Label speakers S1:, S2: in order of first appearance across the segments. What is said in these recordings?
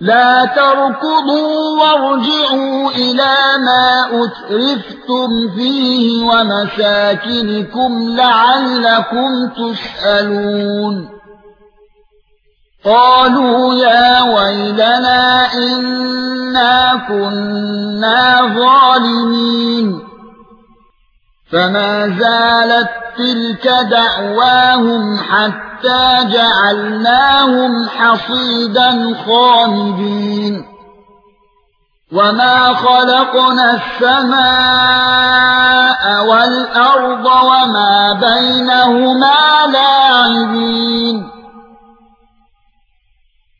S1: لا تركضوا وارجعوا إلى ما أترفتم فيه ومساكنكم لعلكم تسألون. قالوا يا ويلنا إنا كنا ظالمين. فما زالت تلك دعواهم حتى جعلناهم حصيدا خامدين. وما خلقنا السماء والارض وما بينهما لاعبين.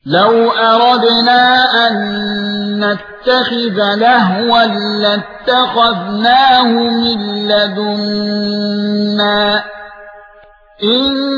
S1: لو اردنا ان نتخذ لهوا لاتخذناه من لدنا. ان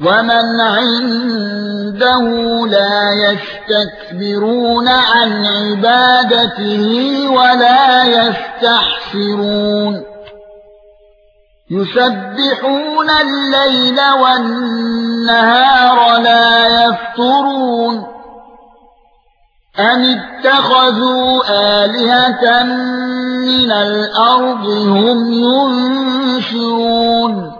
S1: ومن عنده لا يستكبرون عن عبادته ولا يستحسرون يسبحون الليل والنهار لا يفترون أم اتخذوا آلهة من الأرض هم ينشرون